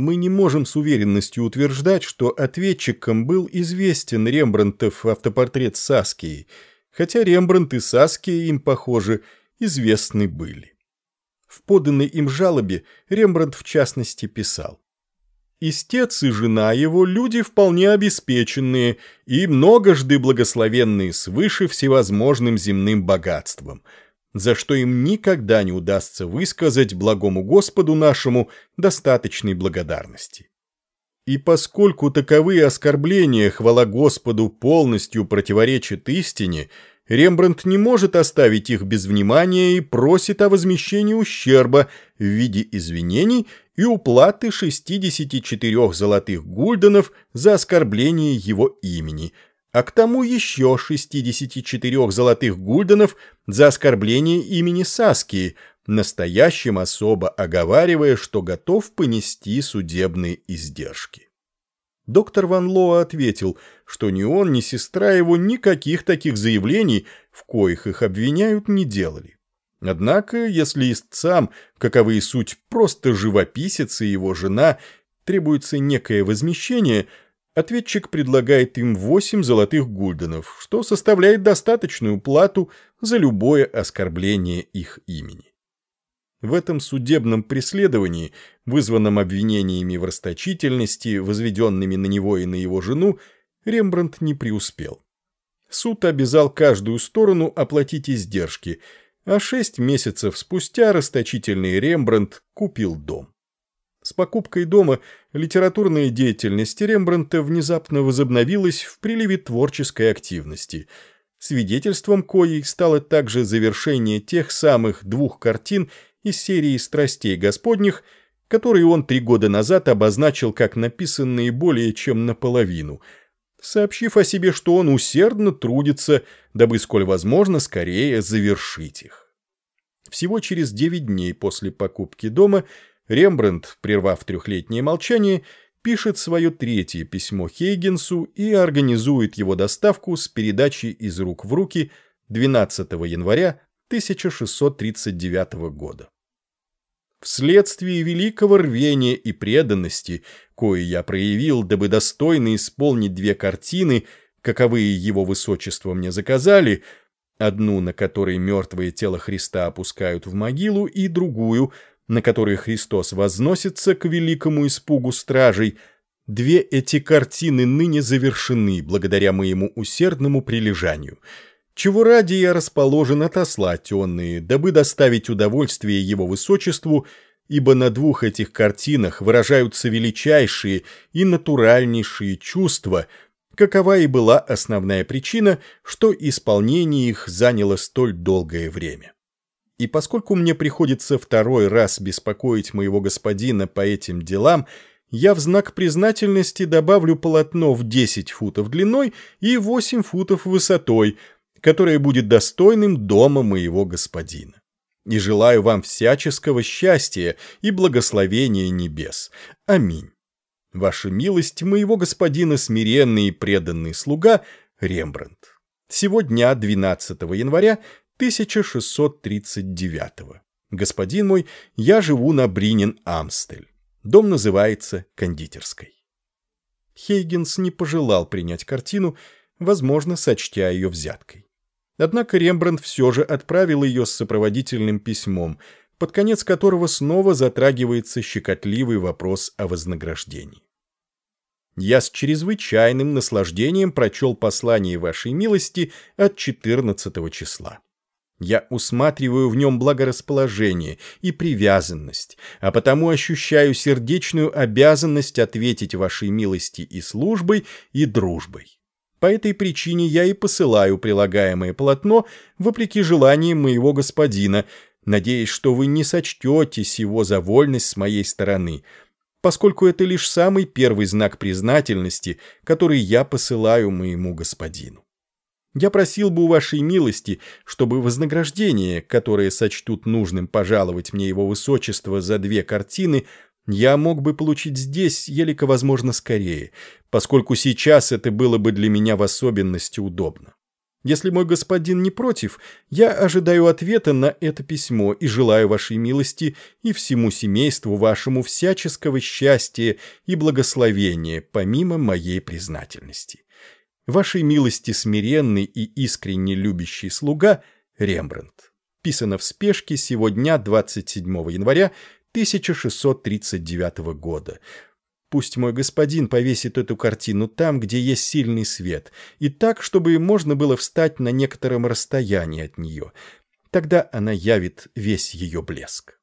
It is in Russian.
Мы не можем с уверенностью утверждать, что ответчикам был известен Рембрандтов автопортрет Саскии, хотя Рембрандт и Саския им, похоже, известны были. В поданной им жалобе Рембрандт в частности писал. Истец и жена его – люди вполне обеспеченные и многожды благословенные свыше всевозможным земным богатством, за что им никогда не удастся высказать благому Господу нашему достаточной благодарности. И поскольку таковые оскорбления, хвала Господу, полностью противоречат истине, Рембрандт не может оставить их без внимания и просит о возмещении ущерба в виде извинений и уплаты 64 золотых гульденов за оскорбление его имени, а к тому еще 64 золотых гульденов за оскорбление имени Саски, настоящим особо оговаривая, что готов понести судебные издержки. Доктор Ван Лоа ответил, что ни он, ни сестра его никаких таких заявлений, в коих их обвиняют, не делали. Однако, если истцам, каковы и суть просто живописец и его жена, требуется некое возмещение, ответчик предлагает им 8 золотых гульденов, что составляет достаточную плату за любое оскорбление их имени. В этом судебном преследовании, вызванном обвинениями в расточительности, возведенными на него и на его жену, Рембрандт не преуспел. Суд обязал каждую сторону оплатить издержки – а шесть месяцев спустя расточительный Рембрандт купил дом. С покупкой дома литературная деятельность Рембрандта внезапно возобновилась в приливе творческой активности. Свидетельством коей стало также завершение тех самых двух картин из серии «Страстей Господних», которые он три года назад обозначил как написанные более чем наполовину, сообщив о себе, что он усердно трудится, дабы сколь возможно скорее завершить их. Всего через 9 дней после покупки дома Рембрандт, прервав трехлетнее молчание, пишет свое третье письмо Хейгенсу и организует его доставку с передачей из рук в руки 12 января 1639 года. Вследствие великого рвения и преданности, кое я проявил, дабы достойно исполнить две картины, каковые его высочество мне заказали, одну, на которой мертвое тело Христа опускают в могилу, и другую, на которой Христос возносится к великому испугу стражей, две эти картины ныне завершены благодаря моему усердному прилежанию, чего ради я расположен отослать онные, дабы доставить удовольствие его высочеству, ибо на двух этих картинах выражаются величайшие и натуральнейшие чувства – какова и была основная причина, что исполнение их заняло столь долгое время. И поскольку мне приходится второй раз беспокоить моего господина по этим делам, я в знак признательности добавлю полотно в 10 футов длиной и 8 футов высотой, которое будет достойным дома моего господина. И желаю вам всяческого счастья и благословения небес. Аминь. Ваша милость, моего господина смиренный и преданный слуга Рембрандт. Сегодня, 12 января 1639 Господин мой, я живу на Бринин-Амстель. Дом называется кондитерской. Хейгенс не пожелал принять картину, возможно, сочтя ее взяткой. Однако Рембрандт все же отправил ее с сопроводительным письмом – под конец которого снова затрагивается щекотливый вопрос о вознаграждении. Я с чрезвычайным наслаждением прочел послание вашей милости от 14 числа. Я усматриваю в нем благорасположение и привязанность, а потому ощущаю сердечную обязанность ответить вашей милости и службой, и дружбой. По этой причине я и посылаю прилагаемое полотно, вопреки желаниям моего господина, надеясь, что вы не сочтете сего за вольность с моей стороны, поскольку это лишь самый первый знак признательности, который я посылаю моему господину. Я просил бы у вашей милости, чтобы вознаграждение, которое сочтут нужным пожаловать мне его высочество за две картины, я мог бы получить здесь, елико возможно, скорее, поскольку сейчас это было бы для меня в особенности удобно. Если мой господин не против, я ожидаю ответа на это письмо и желаю вашей милости и всему семейству вашему всяческого счастья и благословения, помимо моей признательности. Вашей милости смиренный и искренне любящий слуга Рембрандт. Писано в спешке сегодня, 27 января 1639 года. Пусть мой господин повесит эту картину там, где есть сильный свет, и так, чтобы можно было встать на некотором расстоянии от нее. Тогда она явит весь ее блеск.